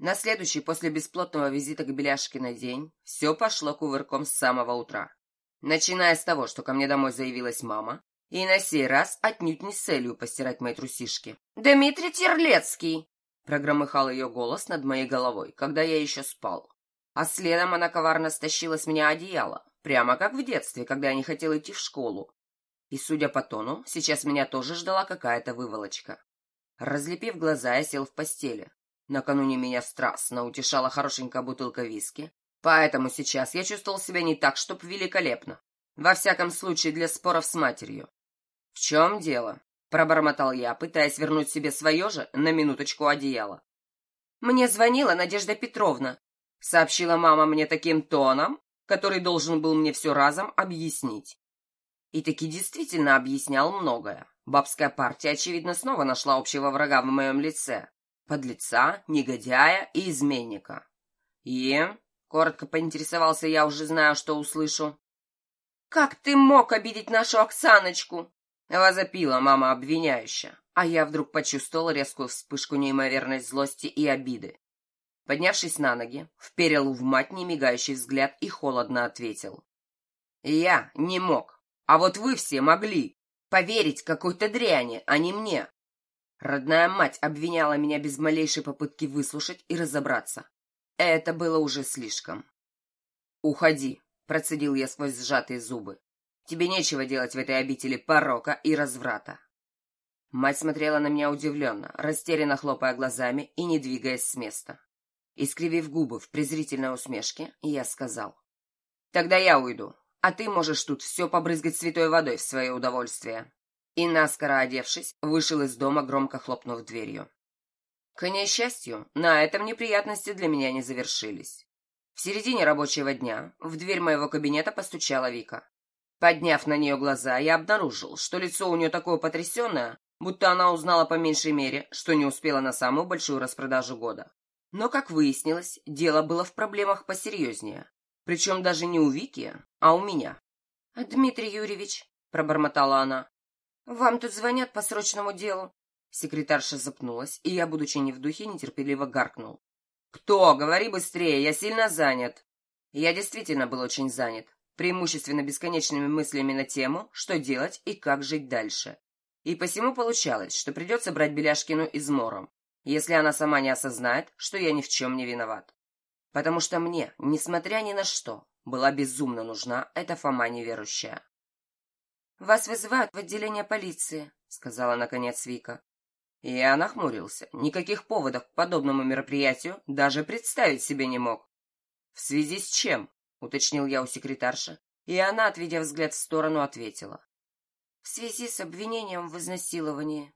На следующий после бесплотного визита к Беляшкиной день все пошло кувырком с самого утра. Начиная с того, что ко мне домой заявилась мама, и на сей раз отнюдь не с целью постирать мои трусишки. «Дмитрий Терлецкий!» Прогромыхал ее голос над моей головой, когда я еще спал. А следом она коварно стащила с меня одеяло, прямо как в детстве, когда я не хотел идти в школу. И, судя по тону, сейчас меня тоже ждала какая-то выволочка. Разлепив глаза, я сел в постели. Накануне меня страстно утешала хорошенькая бутылка виски, поэтому сейчас я чувствовал себя не так, чтоб великолепно. Во всяком случае, для споров с матерью. «В чем дело?» — пробормотал я, пытаясь вернуть себе свое же на минуточку одеяло. «Мне звонила Надежда Петровна», — сообщила мама мне таким тоном, который должен был мне все разом объяснить. И таки действительно объяснял многое. Бабская партия, очевидно, снова нашла общего врага в моем лице. Подлеца, негодяя и изменника. И, коротко поинтересовался я, уже знаю, что услышу. «Как ты мог обидеть нашу Оксаночку?» Возопила мама обвиняющая, а я вдруг почувствовал резкую вспышку неимоверной злости и обиды. Поднявшись на ноги, вперил в мать немигающий взгляд и холодно ответил. «Я не мог, а вот вы все могли поверить какой-то дряни, а не мне». Родная мать обвиняла меня без малейшей попытки выслушать и разобраться. Это было уже слишком. «Уходи», — процедил я сквозь сжатые зубы. Тебе нечего делать в этой обители порока и разврата. Мать смотрела на меня удивленно, растерянно хлопая глазами и не двигаясь с места. Искривив губы в презрительной усмешке, я сказал. «Тогда я уйду, а ты можешь тут все побрызгать святой водой в свое удовольствие». И, наскоро одевшись, вышел из дома, громко хлопнув дверью. К несчастью, на этом неприятности для меня не завершились. В середине рабочего дня в дверь моего кабинета постучала Вика. Подняв на нее глаза, я обнаружил, что лицо у нее такое потрясенное, будто она узнала по меньшей мере, что не успела на самую большую распродажу года. Но, как выяснилось, дело было в проблемах посерьезнее. Причем даже не у Вики, а у меня. «Дмитрий Юрьевич», — пробормотала она, — «вам тут звонят по срочному делу». Секретарша запнулась, и я, будучи не в духе, нетерпеливо гаркнул. «Кто? Говори быстрее, я сильно занят». Я действительно был очень занят преимущественно бесконечными мыслями на тему, что делать и как жить дальше. И посему получалось, что придется брать Беляшкину измором, если она сама не осознает, что я ни в чем не виноват. Потому что мне, несмотря ни на что, была безумно нужна эта Фома неверующая. «Вас вызывают в отделение полиции», — сказала наконец Вика. Я нахмурился. Никаких поводов к подобному мероприятию даже представить себе не мог. В связи с чем? — уточнил я у секретарши, и она, отведя взгляд в сторону, ответила. «В связи с обвинением в изнасиловании».